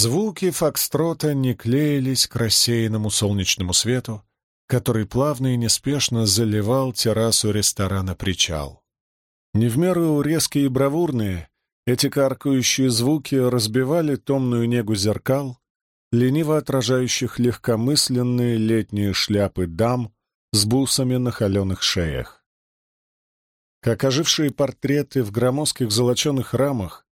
Звуки фокстрота не клеились к рассеянному солнечному свету, который плавно и неспешно заливал террасу ресторана «Причал». Не в меру резкие и бравурные, эти каркающие звуки разбивали томную негу зеркал, лениво отражающих легкомысленные летние шляпы дам с бусами на холеных шеях. Как ожившие портреты в громоздких золоченых рамах,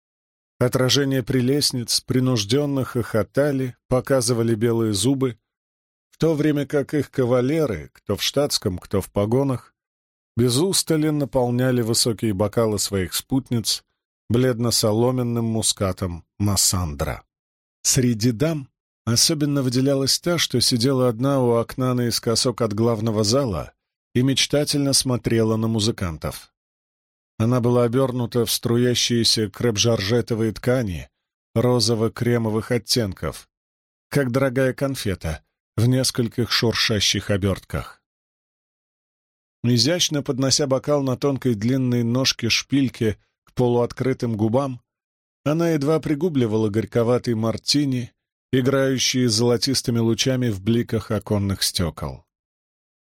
отражения прелестниц, принужденно хохотали, показывали белые зубы, в то время как их кавалеры, кто в штатском, кто в погонах, без устали наполняли высокие бокалы своих спутниц бледно-соломенным мускатом Массандра. Среди дам особенно выделялась та, что сидела одна у окна наискосок от главного зала и мечтательно смотрела на музыкантов. Она была обернута в струящиеся креп-жаржетовые ткани розово-кремовых оттенков, как дорогая конфета в нескольких шуршащих обертках. Изящно поднося бокал на тонкой длинной ножке шпильки к полуоткрытым губам, она едва пригубливала горьковатый мартини, играющие золотистыми лучами в бликах оконных стекол.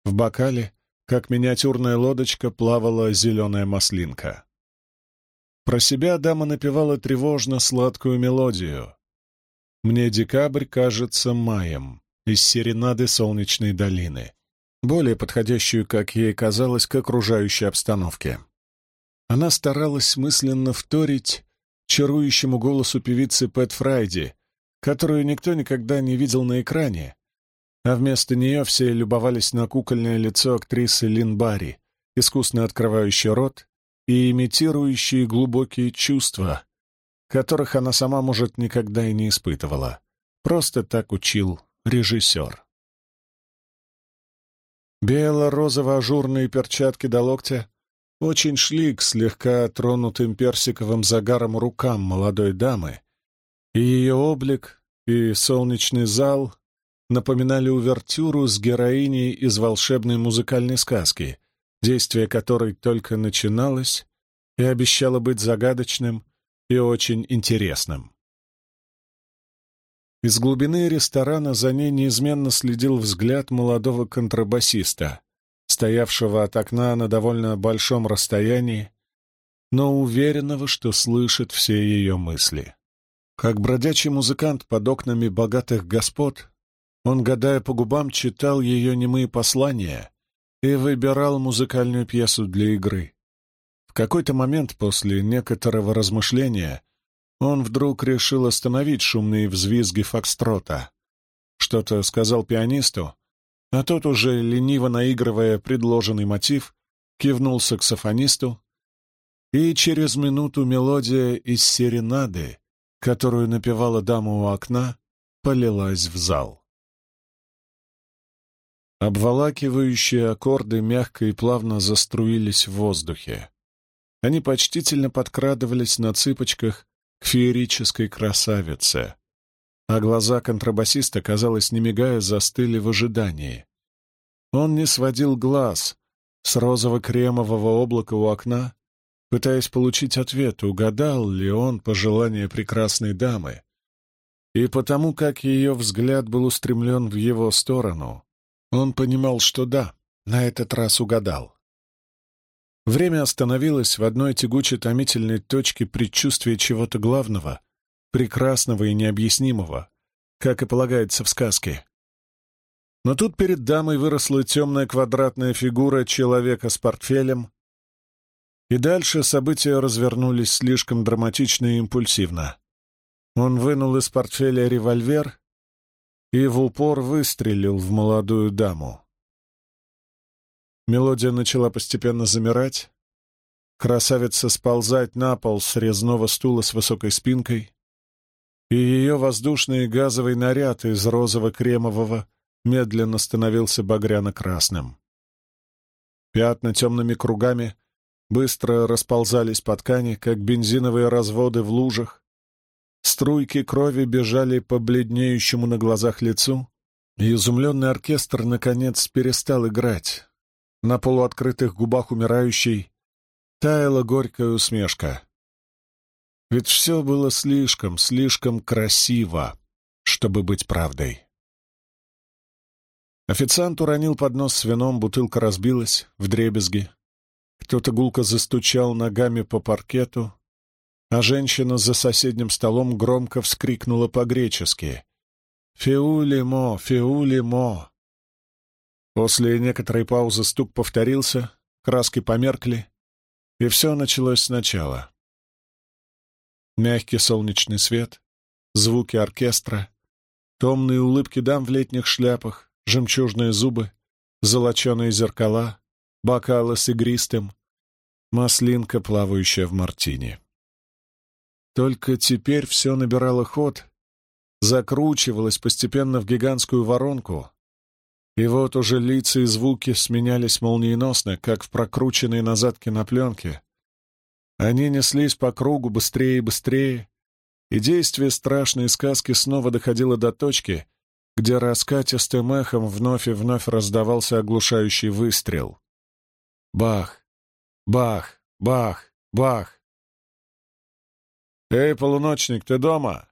В бокале, как миниатюрная лодочка, плавала зеленая маслинка. Про себя дама напевала тревожно сладкую мелодию. «Мне декабрь кажется маем» из серенады солнечной долины, более подходящую, как ей казалось, к окружающей обстановке. Она старалась мысленно вторить чарующему голосу певицы Пэт Фрайди, которую никто никогда не видел на экране, а вместо нее все любовались на кукольное лицо актрисы Лин Барри, искусно открывающей рот и имитирующие глубокие чувства, которых она сама, может, никогда и не испытывала. Просто так учил режиссер. Бело-розово-ажурные перчатки до локтя очень шли к слегка тронутым персиковым загаром рукам молодой дамы, и ее облик, и солнечный зал напоминали увертюру с героиней из волшебной музыкальной сказки, действие которой только начиналось и обещало быть загадочным и очень интересным. Из глубины ресторана за ней неизменно следил взгляд молодого контрабасиста, стоявшего от окна на довольно большом расстоянии, но уверенного, что слышит все ее мысли. Как бродячий музыкант под окнами богатых господ, он, гадая по губам, читал ее немые послания и выбирал музыкальную пьесу для игры. В какой-то момент после некоторого размышления он вдруг решил остановить шумные взвизги фокстрота. Что-то сказал пианисту, а тот, уже лениво наигрывая предложенный мотив, кивнул саксофонисту, и через минуту мелодия из серенады, которую напевала дама у окна, полилась в зал. Обволакивающие аккорды мягко и плавно заструились в воздухе. Они почтительно подкрадывались на цыпочках к феерической красавице, а глаза контрабасиста, казалось, не мигая, застыли в ожидании. Он не сводил глаз с розово-кремового облака у окна, пытаясь получить ответ, угадал ли он пожелание прекрасной дамы. И потому как ее взгляд был устремлен в его сторону, он понимал, что да, на этот раз угадал. Время остановилось в одной тягуче-томительной точке предчувствия чего-то главного — прекрасного и необъяснимого, как и полагается в сказке. Но тут перед дамой выросла темная квадратная фигура человека с портфелем, и дальше события развернулись слишком драматично и импульсивно. Он вынул из портфеля револьвер и в упор выстрелил в молодую даму. Мелодия начала постепенно замирать, красавица сползать на пол с резного стула с высокой спинкой, и ее воздушный газовый наряд из розово-кремового медленно становился багряно-красным. Пятна темными кругами быстро расползались по ткани, как бензиновые разводы в лужах. Струйки крови бежали по бледнеющему на глазах лицу, и изумленный оркестр, наконец, перестал играть. На полуоткрытых губах умирающей таяла горькая усмешка. Ведь все было слишком, слишком красиво, чтобы быть правдой. Официант уронил поднос с вином, бутылка разбилась в дребезги. Кто-то гулко застучал ногами по паркету, а женщина за соседним столом громко вскрикнула по-гречески «Фиулимо! Фиулимо!». После некоторой паузы стук повторился, краски померкли, и все началось сначала. Мягкий солнечный свет, звуки оркестра, томные улыбки дам в летних шляпах, жемчужные зубы, золоченые зеркала, бокалы с игристым, маслинка, плавающая в мартине. Только теперь все набирало ход, закручивалось постепенно в гигантскую воронку, и вот уже лица и звуки сменялись молниеносно, как в прокрученной назад кинопленке. Они неслись по кругу быстрее и быстрее, и действие страшной сказки снова доходило до точки, где раскатистым эхом вновь и вновь раздавался оглушающий выстрел. Бах! Бах! Бах! Бах! «Эй, полуночник, ты дома?»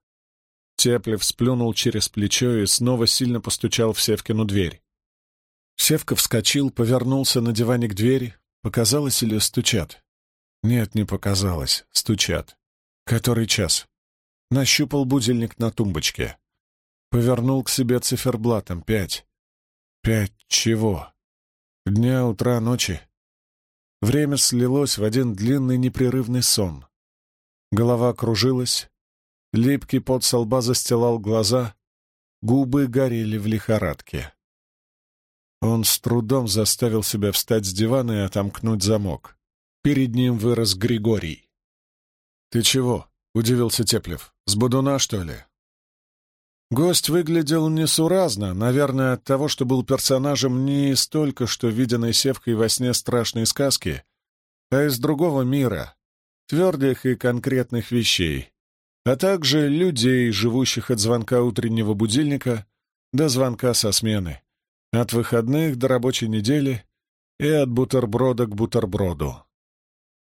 Теплев сплюнул через плечо и снова сильно постучал в Севкину дверь. Севка вскочил, повернулся на диване к двери. Показалось или стучат? Нет, не показалось. Стучат. Который час? Нащупал будильник на тумбочке. Повернул к себе циферблатом. Пять. Пять чего? Дня, утра, ночи. Время слилось в один длинный непрерывный сон. Голова кружилась, липкий пот со лба застилал глаза, губы горели в лихорадке. Он с трудом заставил себя встать с дивана и отомкнуть замок. Перед ним вырос Григорий. «Ты чего?» — удивился Теплев. «С бодуна, что ли?» Гость выглядел несуразно, наверное, от того, что был персонажем не столько, что виденной севкой во сне страшной сказки, а из другого мира, твердых и конкретных вещей, а также людей, живущих от звонка утреннего будильника до звонка со смены, от выходных до рабочей недели и от бутерброда к бутерброду.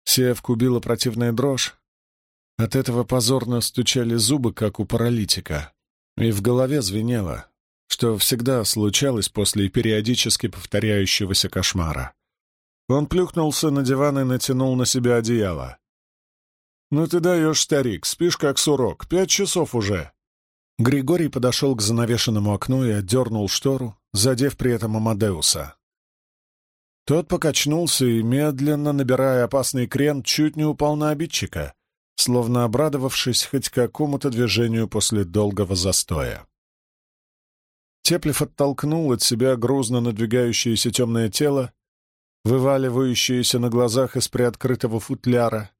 Севку била противная дрожь. От этого позорно стучали зубы, как у паралитика. И в голове звенело, что всегда случалось после периодически повторяющегося кошмара. Он плюхнулся на диван и натянул на себя одеяло. «Ну ты даешь, старик, спишь как сурок, пять часов уже». Григорий подошел к занавешенному окну и отдернул штору, задев при этом Амадеуса. Тот покачнулся и, медленно набирая опасный крен, чуть не упал на обидчика, словно обрадовавшись хоть какому-то движению после долгого застоя. Теплев оттолкнул от себя грузно надвигающееся темное тело, вываливающееся на глазах из приоткрытого футляра,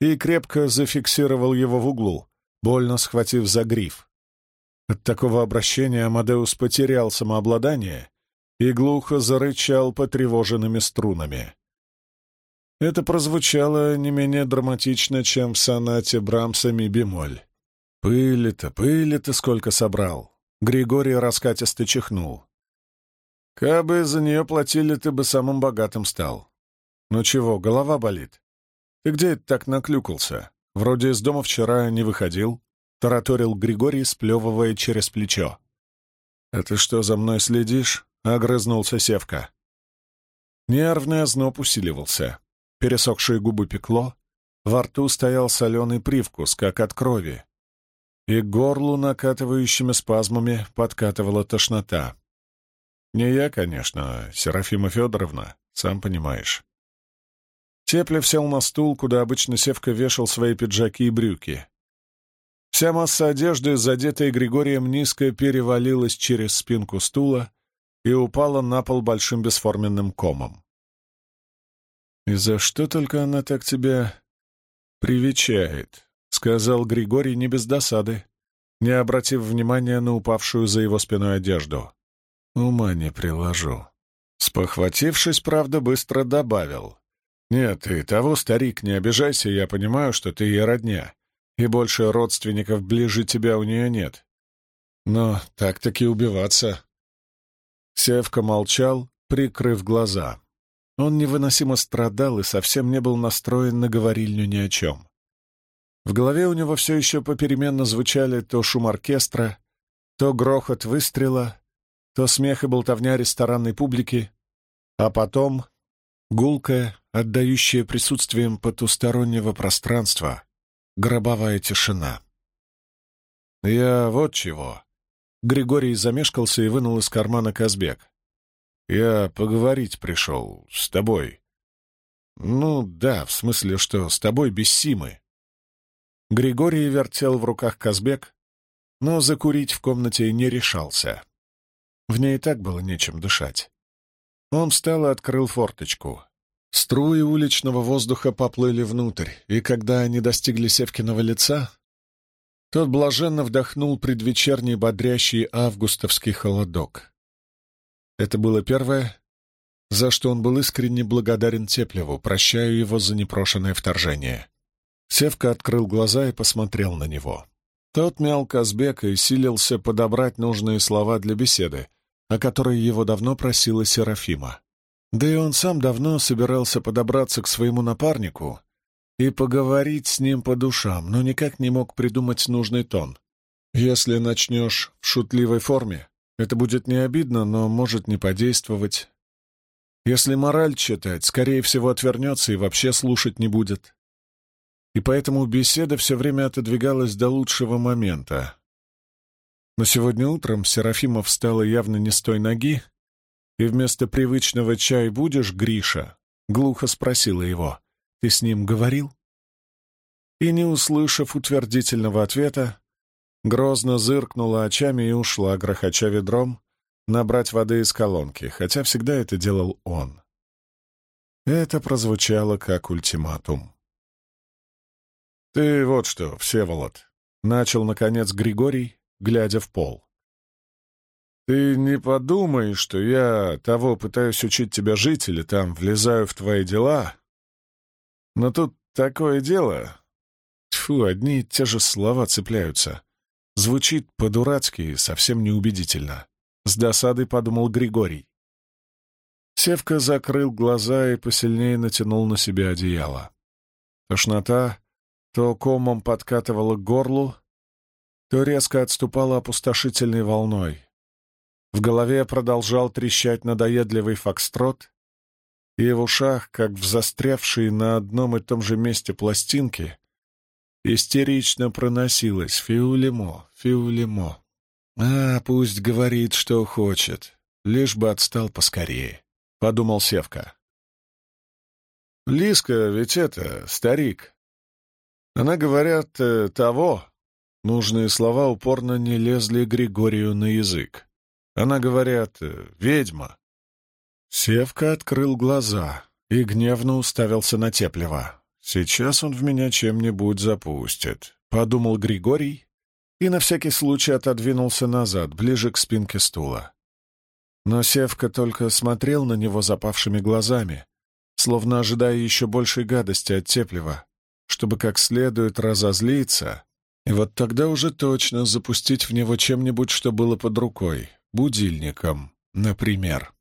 и крепко зафиксировал его в углу, больно схватив за гриф. От такого обращения Амадеус потерял самообладание и глухо зарычал потревоженными струнами. Это прозвучало не менее драматично, чем в сонате Брамса ми-бемоль. «Пыли-то, пыли-то сколько собрал!» Григорий раскатисто чихнул. «Кабы за нее платили, ты бы самым богатым стал. Ну чего, голова болит? Ты где так наклюкался? Вроде из дома вчера не выходил?» — тараторил Григорий, сплевывая через плечо. «А ты что, за мной следишь?» — огрызнулся Севка. Нервный озноб усиливался. Пересохшие губы пекло, во рту стоял соленый привкус, как от крови, и горлу накатывающими спазмами подкатывала тошнота. Не я, конечно, Серафима Федоровна, сам понимаешь. Теплев сел на стул, куда обычно Севка вешал свои пиджаки и брюки. Вся масса одежды, задетая Григорием, низко перевалилась через спинку стула и упала на пол большим бесформенным комом. «И за что только она так тебя привечает?» — сказал Григорий не без досады, не обратив внимания на упавшую за его спиной одежду. «Ума не приложу». Спохватившись, правда, быстро добавил. «Нет, и того, старик, не обижайся, я понимаю, что ты ей родня, и больше родственников ближе тебя у нее нет. Но так-таки убиваться...» Севка молчал, прикрыв глаза. Он невыносимо страдал и совсем не был настроен на говорильню ни о чем. В голове у него все еще попеременно звучали то шум оркестра, То грохот выстрела, то смех и болтовня ресторанной публики, а потом гулкая, отдающая присутствием потустороннего пространства, гробовая тишина. «Я вот чего». Григорий замешкался и вынул из кармана Казбек. «Я поговорить пришел с тобой». «Ну да, в смысле, что с тобой без Симы». Григорий вертел в руках Казбек, но закурить в комнате не решался. В ней и так было нечем дышать. Он встал и открыл форточку. Струи уличного воздуха поплыли внутрь, и когда они достигли Севкиного лица, тот блаженно вдохнул предвечерний бодрящий августовский холодок. Это было первое, за что он был искренне благодарен Теплеву, прощаю его за непрошенное вторжение. Севка открыл глаза и посмотрел на него. Тот мял Казбека и силился подобрать нужные слова для беседы, о которой его давно просила Серафима. Да и он сам давно собирался подобраться к своему напарнику и поговорить с ним по душам, но никак не мог придумать нужный тон. Если начнешь в шутливой форме, это будет не обидно, но может не подействовать. Если мораль читать, скорее всего, отвернется и вообще слушать не будет. И поэтому беседа все время отодвигалась до лучшего момента. Но сегодня утром Серафима встала явно не с той ноги и вместо привычного «чай будешь, Гриша?» глухо спросила его. «Ты с ним говорил?» И, не услышав утвердительного ответа, грозно зыркнула очами и ушла, грохоча ведром, набрать воды из колонки, хотя всегда это делал он. Это прозвучало как ультиматум. «Ты вот что, Всеволод», — начал, наконец, Григорий, глядя в пол. Ты не подумай, что я того пытаюсь учить тебя жить или там влезаю в твои дела. Но тут такое дело. Тьфу, одни и те же слова цепляются. Звучит по-дурацки и совсем неубедительно. С досадой подумал Григорий. Севка закрыл глаза и посильнее натянул на себя одеяло. Тошнота то комом подкатывала к горлу, то резко отступала опустошительной волной. В голове продолжал трещать надоедливый фокстрот, и в ушах, как в застрявшие на одном и том же месте пластинки, истерично проносилось «Фиулемо, Фиулемо». «А, пусть говорит, что хочет, лишь бы отстал поскорее», — подумал Севка. «Лиска ведь это, старик. Она, говорят, э, того». Нужные слова упорно не лезли Григорию на язык. Она, говорят, э, ведьма. Севка открыл глаза и гневно уставился на Теплева. «Сейчас он в меня чем-нибудь запустит», — подумал Григорий и на всякий случай отодвинулся назад, ближе к спинке стула. Но Севка только смотрел на него запавшими глазами, словно ожидая еще большей гадости от Теплева, чтобы как следует разозлиться, и вот тогда уже точно запустить в него чем-нибудь, что было под рукой, будильником, например.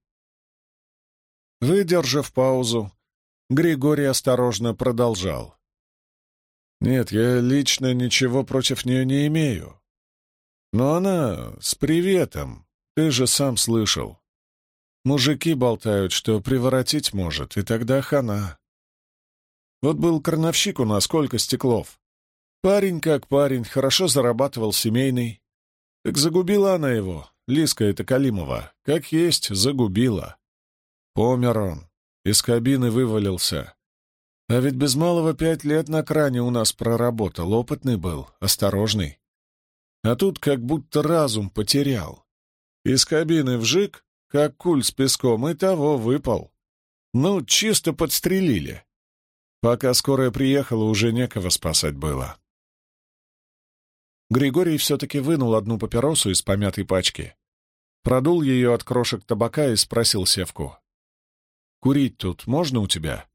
Выдержав паузу, Григорий осторожно продолжал. «Нет, я лично ничего против нее не имею. Но она с приветом, ты же сам слышал. Мужики болтают, что приворотить может, и тогда хана. Вот был крановщик у нас, сколько стеклов. Парень как парень, хорошо зарабатывал семейный. Так загубила она его, Лиска это Калимова, как есть, загубила. Помер он, из кабины вывалился. А ведь без малого пять лет на кране у нас проработал, опытный был, осторожный. А тут как будто разум потерял. Из кабины вжик, как куль с песком, и того выпал. Ну, чисто подстрелили. Пока скорая приехала, уже некого спасать было. Григорий все-таки вынул одну папиросу из помятой пачки, продул ее от крошек табака и спросил Севку. «Курить тут можно у тебя?»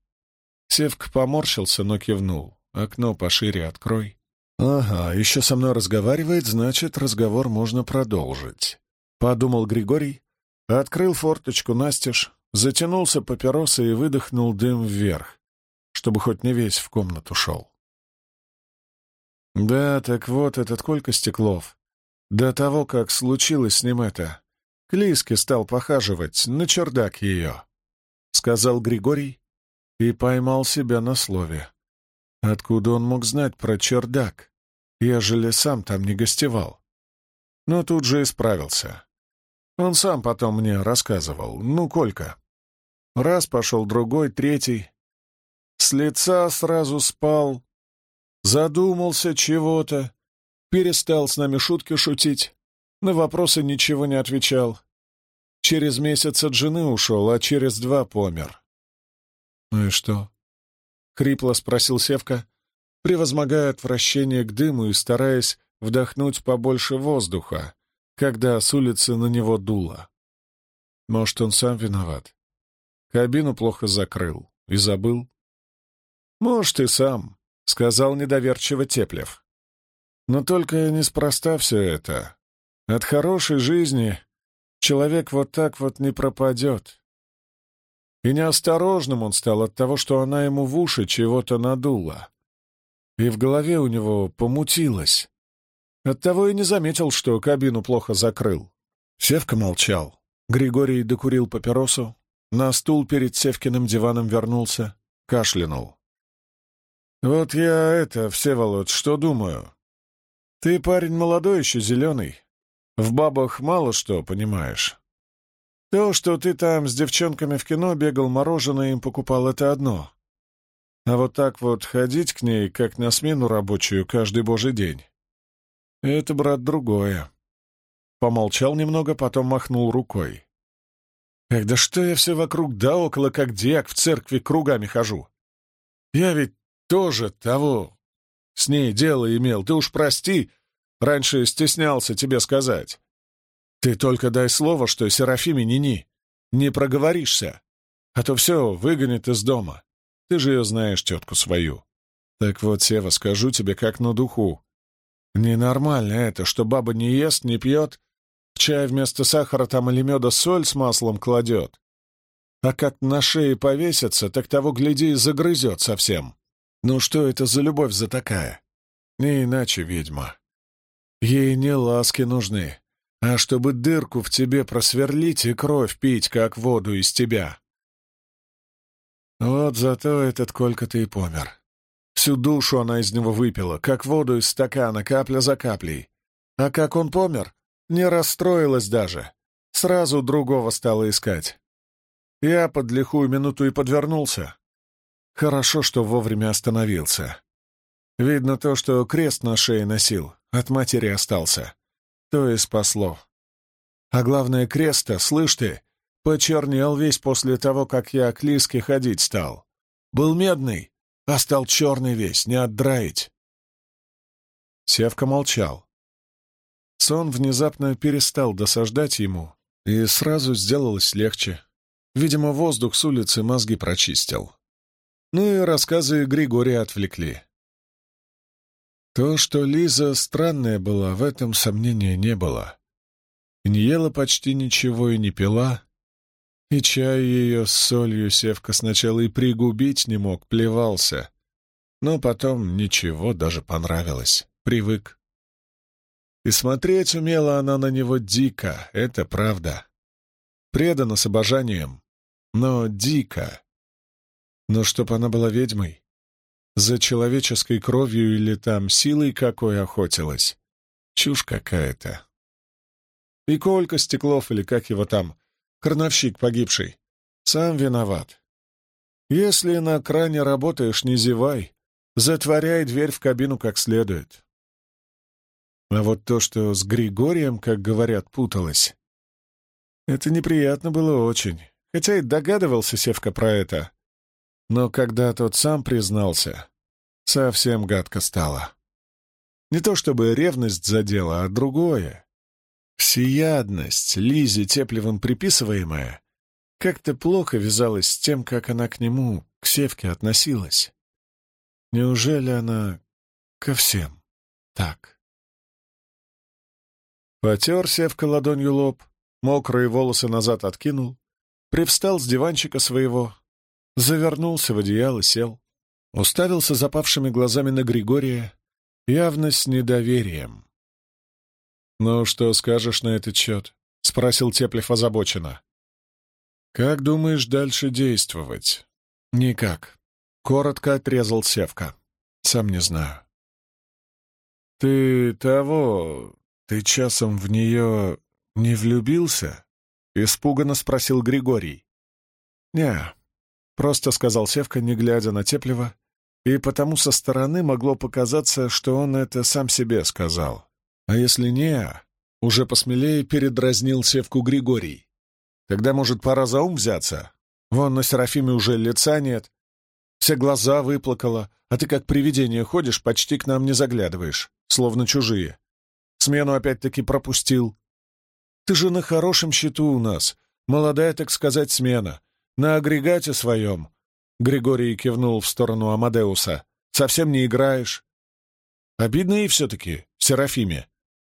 Севка поморщился, но кивнул. «Окно пошире открой». «Ага, еще со мной разговаривает, значит, разговор можно продолжить», — подумал Григорий, открыл форточку настежь, затянулся папиросой и выдохнул дым вверх, чтобы хоть не весь в комнату шел. Да, так вот, этот Колька Стеклов До того, как случилось с ним это, к Лиске стал похаживать на чердак ее, — сказал Григорий и поймал себя на слове. Откуда он мог знать про чердак, ежели сам там не гостевал? Но тут же исправился. Он сам потом мне рассказывал. Ну, Колька. Раз пошел, другой, третий. С лица сразу спал. Задумался чего-то. Перестал с нами шутки шутить. На вопросы ничего не отвечал. Через месяц от жены ушел, а через два помер. «Ну и что?» — хрипло спросил Севка, превозмогая отвращение к дыму и стараясь вдохнуть побольше воздуха, когда с улицы на него дуло. Может, он сам виноват? Кабину плохо закрыл и забыл? Может, и сам, — сказал недоверчиво Теплев. Но только неспроста все это. От хорошей жизни человек вот так вот не пропадет. И неосторожным он стал от того, что она ему в уши чего-то надула. И в голове у него помутилось. Оттого и не заметил, что кабину плохо закрыл. Севка молчал. Григорий докурил папиросу, на стул перед Севкиным диваном вернулся, кашлянул. «Вот я это, Всеволод, что думаю. Ты парень молодой еще, зеленый. В бабах мало что понимаешь. То, что ты там с девчонками в кино бегал, мороженое им покупал, это одно. А вот так вот ходить к ней, как на смену рабочую, каждый божий день. Это, брат, другое. Помолчал немного, потом махнул рукой. Эх, да что я все вокруг да около, как диак в церкви кругами хожу. Я ведь тоже того с ней дело имел. Ты уж прости, раньше стеснялся тебе сказать. Ты только дай слово, что Серафиме ни-ни, не проговоришься, а то все выгонит из дома. Ты же ее знаешь, тетку свою. Так вот, Сева, скажу тебе как на духу. Ненормально это, что баба не ест, не пьет, в чай вместо сахара там или меда соль с маслом кладет. А как на шее повесится, так того, гляди, и загрызет совсем. Ну что это за любовь за такая? Не иначе, ведьма. Ей не ласки нужны, а чтобы дырку в тебе просверлить и кровь пить, как воду из тебя. Вот зато этот Колька-то и помер. Всю душу она из него выпила, как воду из стакана, капля за каплей. А как он помер, не расстроилась даже. Сразу другого стала искать. Я под лихую минуту и подвернулся. Хорошо, что вовремя остановился. Видно то, что крест на шее носил, от матери остался. То и спасло. А главное, креста, слышь ты, почернел весь после того, как я к Лиске ходить стал. Был медный, а стал черный весь, не отдраить. Севка молчал. Сон внезапно перестал досаждать ему, и сразу сделалось легче. Видимо, воздух с улицы мозги прочистил. Ну и рассказы Григория отвлекли. То, что Лиза странная была, в этом сомнения не было. не ела почти ничего и не пила, и чай ее с солью Севка сначала и пригубить не мог, плевался. Но потом ничего, даже понравилось, привык. И смотреть умела она на него дико, это правда. Предана с обожанием, но дико. Но чтоб она была ведьмой, за человеческой кровью или там силой какой охотилась, чушь какая-то. И Колька Стеклов, или как его там, Крановщик погибший. Сам виноват. Если на кране работаешь, не зевай. Затворяй дверь в кабину как следует. А вот то, что с Григорием, как говорят, путалось, это неприятно было очень. Хотя и догадывался Севка про это. Но когда тот сам признался, совсем гадко стало. Не то чтобы ревность задела, а другое. Всеядность, Лизе Теплевым приписываемая, как-то плохо вязалась с тем, как она к нему, к Севке, относилась. Неужели она ко всем так? Потер Севка ладонью лоб, мокрые волосы назад откинул, привстал с диванчика своего, завернулся в одеяло, сел, уставился запавшими глазами на Григория, явно с недоверием. «Ну, что скажешь на этот счет?» — спросил Теплев озабоченно. «Как думаешь дальше действовать?» «Никак», — коротко отрезал Севка. «Сам не знаю». «Ты того... Ты часом в нее не влюбился?» — испуганно спросил Григорий. «Не, просто сказал Севка, не глядя на Теплева, и потому со стороны могло показаться, что он это сам себе сказал. А если не, уже посмелее передразнил Севку Григорий. Тогда, может, пора за ум взяться? Вон на Серафиме уже лица нет, все глаза выплакала, а ты как привидение ходишь, почти к нам не заглядываешь словно чужие. Смену опять-таки пропустил. Ты же на хорошем счету у нас, молодая, так сказать, смена. На агрегате своем. Григорий кивнул в сторону Амадеуса. Совсем не играешь. Обидно и все-таки, Серафиме.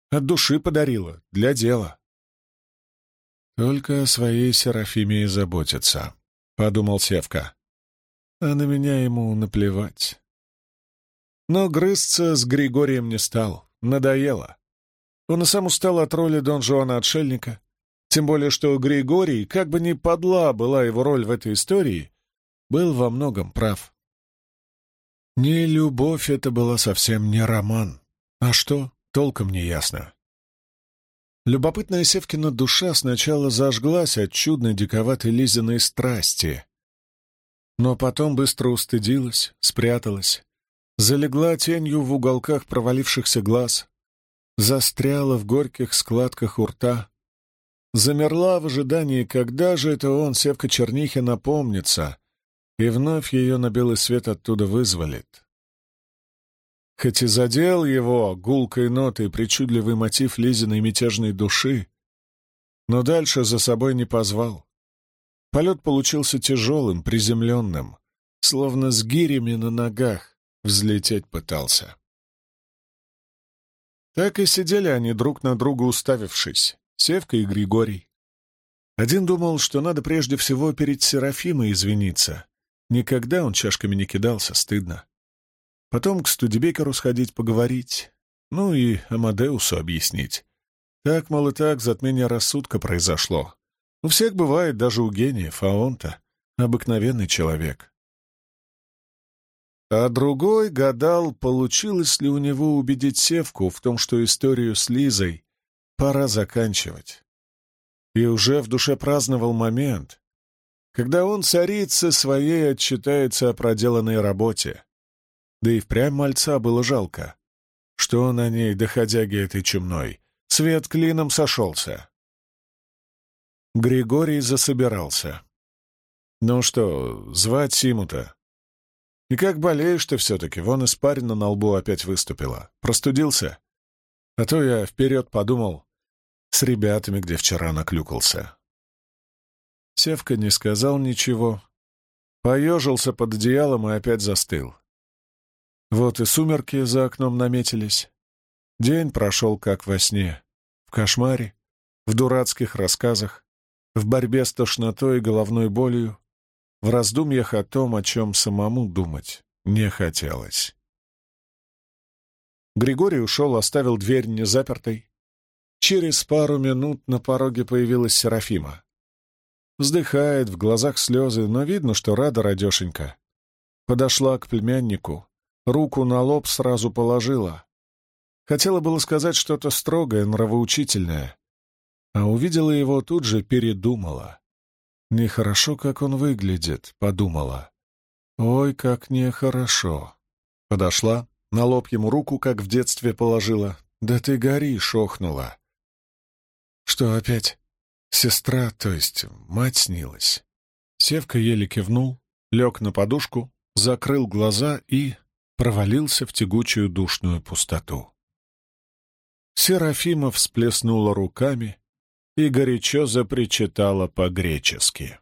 От души подарила, для дела. Только о своей Серафиме и заботится, — подумал Севка. А на меня ему наплевать. Но грызться с Григорием не стал, надоело. Он и сам устал от роли Дон Жуана-отшельника, тем более что Григорий, как бы ни подла была его роль в этой истории, был во многом прав. Не любовь это была совсем не роман. А что, толком не ясно. Любопытная Севкина душа сначала зажглась от чудной диковатой Лизиной страсти, но потом быстро устыдилась, спряталась, залегла тенью в уголках провалившихся глаз, застряла в горьких складках у рта, замерла в ожидании, когда же это он, Севка Чернихин, напомнится, и вновь ее на белый свет оттуда вызволит. Хоть и задел его гулкой нотой причудливый мотив Лизиной мятежной души, но дальше за собой не позвал. Полет получился тяжелым, приземленным, словно с гирями на ногах, взлететь пытался. Так и сидели они друг на друга уставившись, Севка и Григорий. Один думал, что надо прежде всего перед Серафимой извиниться. Никогда он чашками не кидался, стыдно. Потом к Студебекеру сходить поговорить, ну и Амадеусу объяснить. Так, мол, и так затмение рассудка произошло. У всех бывает, даже у гениев, а он-то обыкновенный человек. А другой гадал, получилось ли у него убедить Севку в том, что историю с Лизой пора заканчивать. И уже в душе праздновал момент, когда он царице своей отчитается о проделанной работе. Да и впрямь мальца было жалко, что он о ней, доходяги этой чумной, свет клином сошелся. Григорий засобирался. «Ну что, звать Симута?» И как болеешь ты все-таки, вон испарина на лбу опять выступила. Простудился? А то я вперед подумал, с ребятами, где вчера наклюкался. Севка не сказал ничего, поежился под одеялом и опять застыл. Вот и сумерки за окном наметились. День прошел как во сне, в кошмаре, в дурацких рассказах, в борьбе с тошнотой и головной болью, в раздумьях о том, о чем самому думать не хотелось. Григорий ушел, оставил дверь незапертой. Через пару минут на пороге появилась Серафима. Вздыхает, в глазах слезы, но видно, что рада радешенька. Подошла к племяннику, руку на лоб сразу положила. Хотела было сказать что-то строгое, нравоучительное, а увидела его, тут же передумала. «Нехорошо, как он выглядит», — подумала. «Ой, как нехорошо». Подошла, на лоб ему руку, как в детстве положила. «Да ты горишь», — охнула. «Что опять? Сестра, то есть мать снилась?» Севка еле кивнул, лег на подушку, закрыл глаза и провалился в тягучую душную пустоту. Серафима всплеснула руками, и горячо запричитала по-гречески.